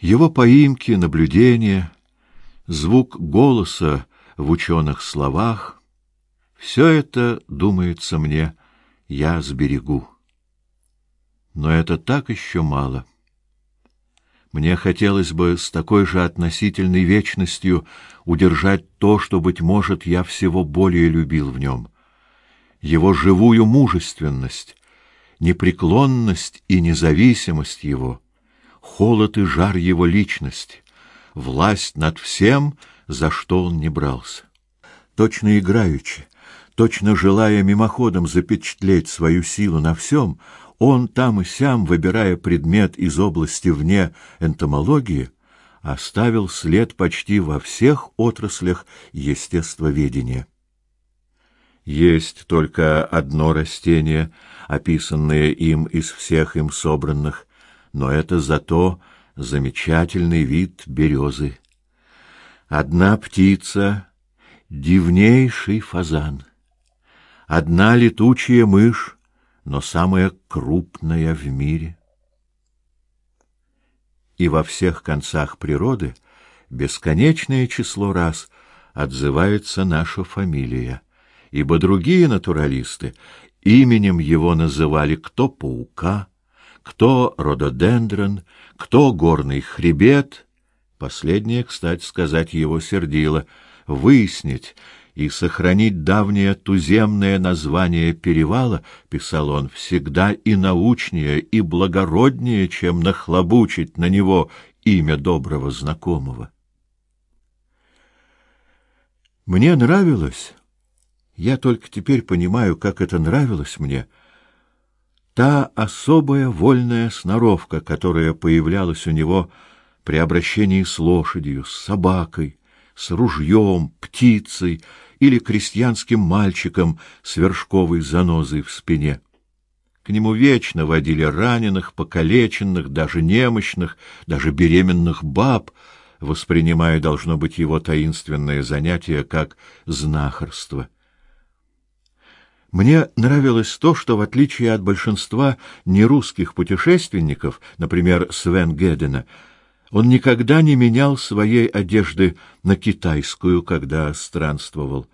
Его поимки, наблюдения, звук голоса в ученых словах — все это, думается мне, я сберегу. Но это так еще мало. Мне хотелось бы с такой же относительной вечностью удержать то, что, быть может, я всего более любил в нем. Его живую мужественность, непреклонность и независимость его, холод и жар его личности, власть над всем, за что он не брался. Точно играючи, точно желая мимоходом запечатлеть свою силу на всем, он там и сям, выбирая предмет из области вне энтомологии, оставил след почти во всех отраслях естествоведения. Есть только одно растение, описанное им из всех им собранных, но это зато замечательный вид березы. Одна птица — дивнейший фазан. Одна летучая мышь но самая крупная в мире. И во всех концах природы бесконечное число раз отзывается наша фамилия, ибо другие натуралисты именем его называли кто паука, кто рододендрон, кто горный хребет. Последнее, кстати сказать, его сердило выяснить, и сохранить давнее туземное название перевала, писал он, всегда и научнее, и благороднее, чем нахлобучить на него имя доброго знакомого. Мне нравилось, я только теперь понимаю, как это нравилось мне, та особая вольная сноровка, которая появлялась у него при обращении с лошадью, с собакой, с ружьем, птицей или крестьянским мальчиком с вершковой занозой в спине. К нему вечно водили раненых, покалеченных, даже немощных, даже беременных баб, воспринимая, должно быть, его таинственное занятие как знахарство. Мне нравилось то, что, в отличие от большинства нерусских путешественников, например, Свен Гедена, он никогда не менял своей одежды на китайскую, когда странствовал.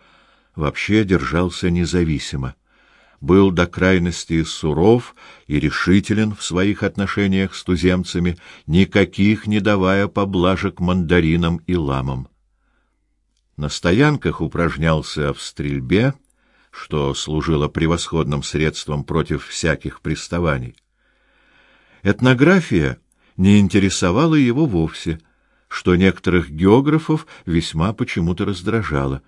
Вообще держался независимо. Был до крайности суров и решителен в своих отношениях с туземцами, никаких не давая поблажек мандаринам и ламам. На стоянках упражнялся в стрельбе, что служило превосходным средством против всяких приставаний. Этнография не интересовало его вовсе, что некоторых географов весьма почему-то раздражало.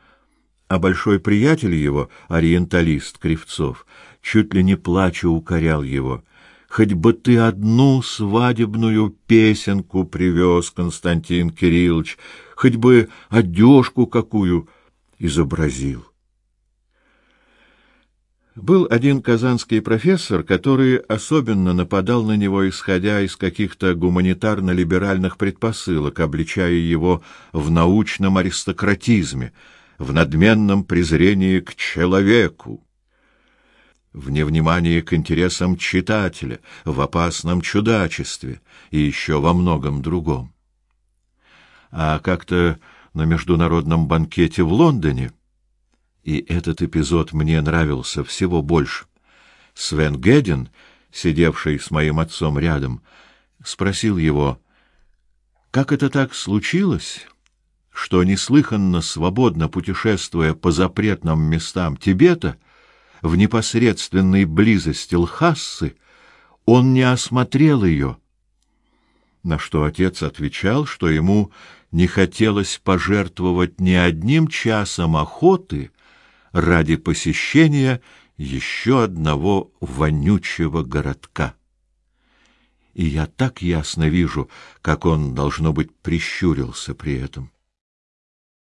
А большой приятель его, ориенталист Кривцов, чуть ли не плача укорял его. «Хоть бы ты одну свадебную песенку привез, Константин Кириллович, хоть бы одежку какую изобразил». Был один казанский профессор, который особенно нападал на него, исходя из каких-то гуманитарно-либеральных предпосылок, обличая его в научном аристократизме, в надменном презрении к человеку, в невнимании к интересам читателя, в опасном чудачестве и еще во многом другом. А как-то на международном банкете в Лондоне и этот эпизод мне нравился всего больше. Свен Гедин, сидевший с моим отцом рядом, спросил его, как это так случилось, что неслыханно свободно путешествуя по запретным местам Тибета, в непосредственной близости Лхассы, он не осмотрел ее. На что отец отвечал, что ему не хотелось пожертвовать ни одним часом охоты, ради посещения еще одного вонючего городка. И я так ясно вижу, как он должно быть прищурился при этом.